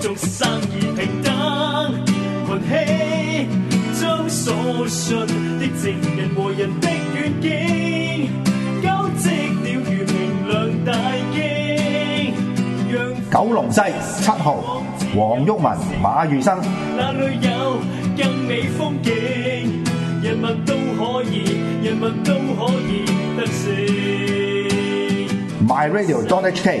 做生意平等盘气将所信的情人和人的远景交织了如明亮大惊让九龙西七号黄郁文马如生那里有更美风景人民都可以人民都可以得胜 my radio don hk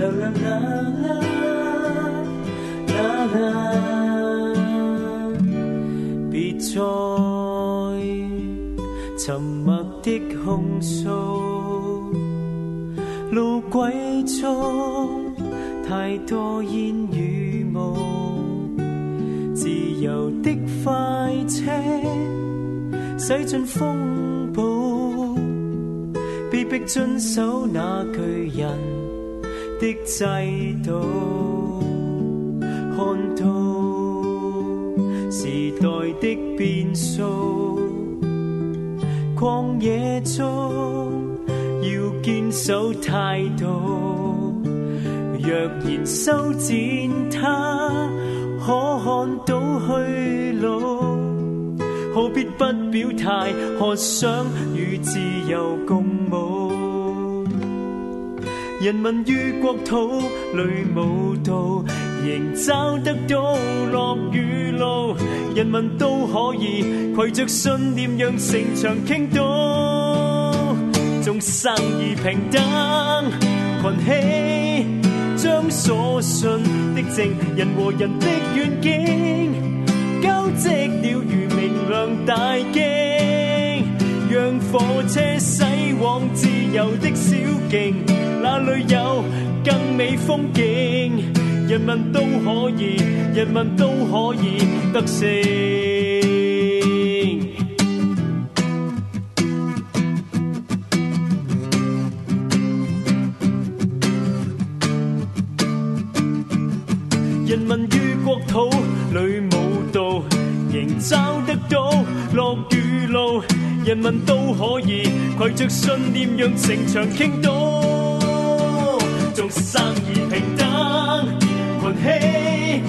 啦啦啦啦啦啦，别再沉默的控诉，路轨中太多烟雨雾，自由的快车驶进风暴，别迫遵守那巨人。的制度，看到时代的变数，旷野中要坚守态度。若然修剪它，可看到去路，何必不表态，可想与自由共舞。人民於國土裏舞蹈，仍找得到落雨路。人民都可以攜着信念，讓城墙傾倒，眾生而平等，群起將所信的證，人和人的愿景，交織了如明亮大結。火车驶往自由的小径，哪里有更美风景？人民都可以，人民都可以得胜。人都可以，携着信念让城墙倾倒，做生意平等，群起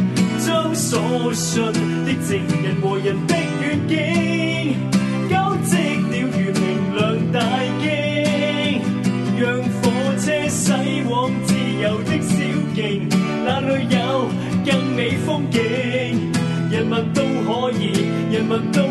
将所信的情人和人的愿景，交织了如明亮大镜，让火车驶往自由的小径，那里有更美风景？人民都可以，人民都。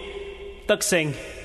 Tức sinh